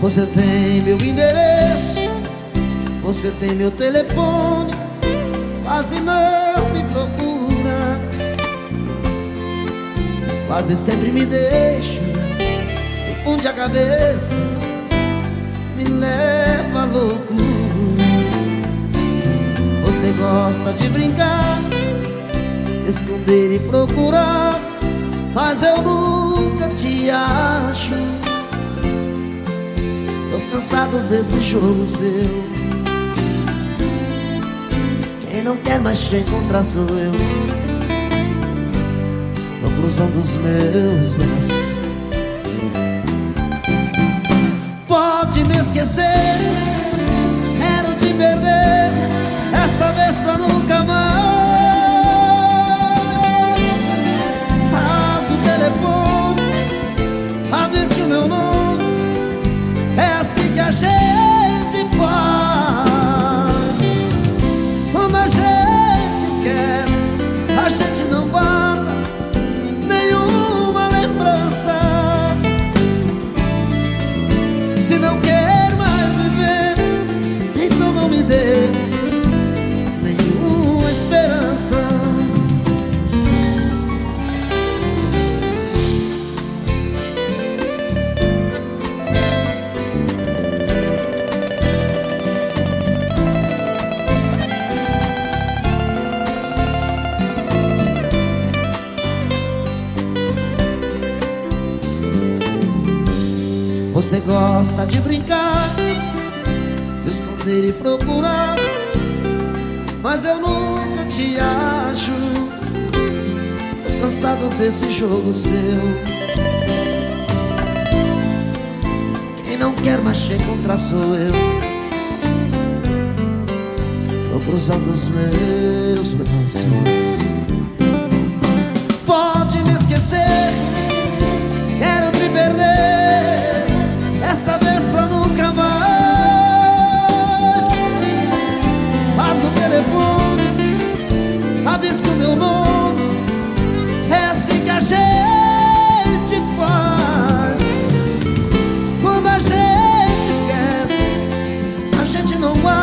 Você tem meu endereço, você tem meu telefone, quase não me procura. Quase sempre me deixa, funde a cabeça, me leva à loucura. Você gosta de brincar, esconder e procurar, mas eu nunca te acho. Tô cansado desse jogo seu. Quem não quer mais te encontrar sou eu. Tô cruzando os meus braços. Pode me esquecer Você gosta de brincar, de esconder e procurar, mas eu nunca te acho. Tô cansado desse jogo seu. Quem não quer mais te encontrar sou eu. Tô cruzando os meus braços. Esquece A